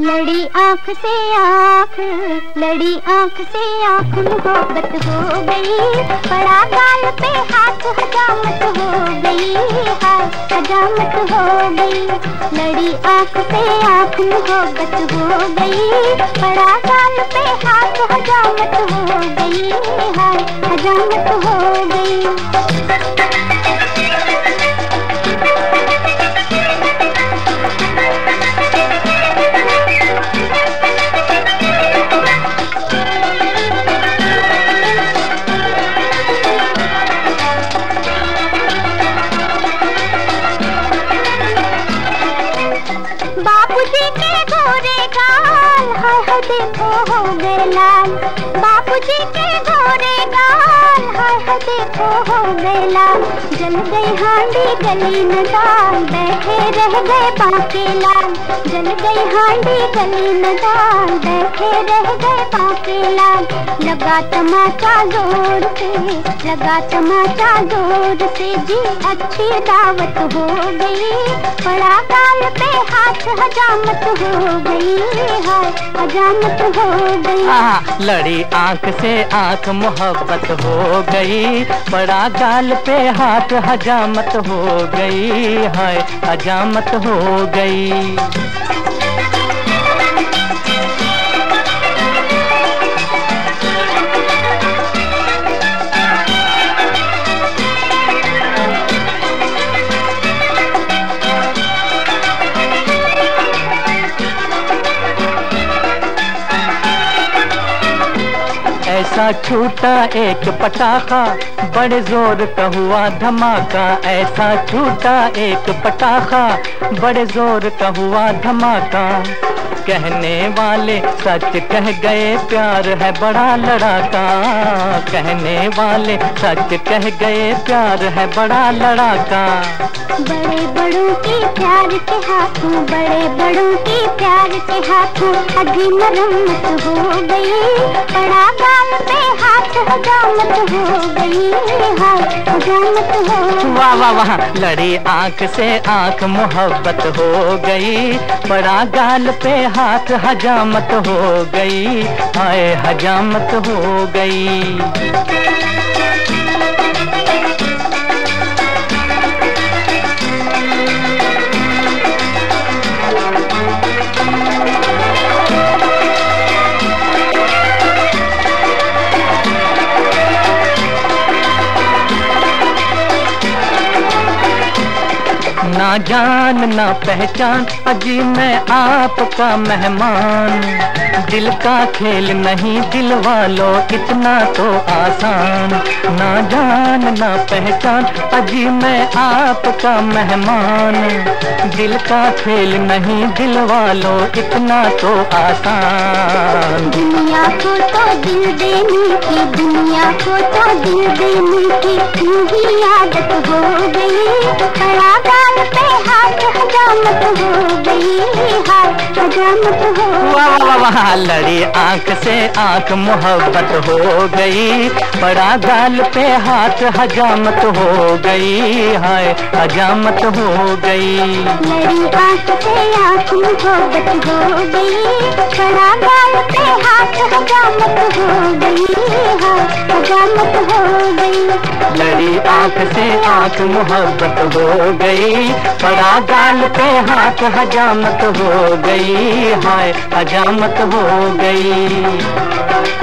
लड़ी आँख से आँख, लड़ी आँख से आँख, मोहब्बत हो गई। बड़ा गाल पे हाथ, हजामत हो गई। हाय हजामत हो गई। लड़ी आँख से आँख, मोहब्बत हो गई। बड़ा गाल पे हाथ, हजामत हो गई। हाय हजामत हो गई। के गोरे गाल, हाय हाय देखो हो गए लाल। बापूजी के गोरे गाल, हाय हाय देखो हो गए लाल। जल गई हांडी गली न बैठे रह गए बाके लाल। जल गई हांडी गली न बैठे रह गए बाके लाल। लगा टमाटा ज़ोर से, लगा टमाटा ज़ोर से जी। अच्छी दावत हो गई, बड़ा गाल पे हाथ हजामत हो गई हाय हजामत हो गई। आ, लड़ी आँख से आँख मोहब्बत हो गई। बड़ा गाल पे हाथ हजामत हो गई हाय हजामत हो गई। ऐसा छूटा एक पटाखा, बड़े ज़ोर का हुआ धमाका। ऐसा छूटा एक पटाखा, बड़े ज़ोर का हुआ धमाका। कहने वाले सच कह गए, प्यार है बड़ा लड़ाका। कहने वाले सच कह गए, प्यार है बड़ा लड़ाका। बड़े बड़ों के प्यार के हाथों, बड़े बड़ों के प्यार के हाथों, अभी मरम्मत हो गई बड़ा पे वाह वाह वाह। लड़ी आँख से आँख मोहब्बत हो गई, बड़ा गाल पे हाथ हजामत हो गई, आए हजामत हो गई। ना जान, ना पहचान, अजी मैं आपका मेहमान। दिल का खेल नहीं, दिल वालों इतना तो आसान। ना जान, ना पहचान, अजी मैं आपका मेहमान। दिल का खेल नहीं, दिल वालों इतना तो आसान। दुनिया को तो दिल देने की, दुनिया को तो दिल देने की आदत हो गई। पे हाथ हजामत हो गई हाय हजामत हो वाह वाह वाह लड़ी आँख से आँख मोहब्बत हो गई बड़ा गाल पे हाथ हजामत हो गई हाय हजामत हो गई। लड़ी आँख से आँख मोहब्बत हो गई खड़ा गाल पे हाथ हजामत हो गई हजामत हो गई लड़ी आँख से आँख मोहब्बत हो गई खड़ा गाल पे हाथ हजामत हो गई, हाय, हजामत हो गई।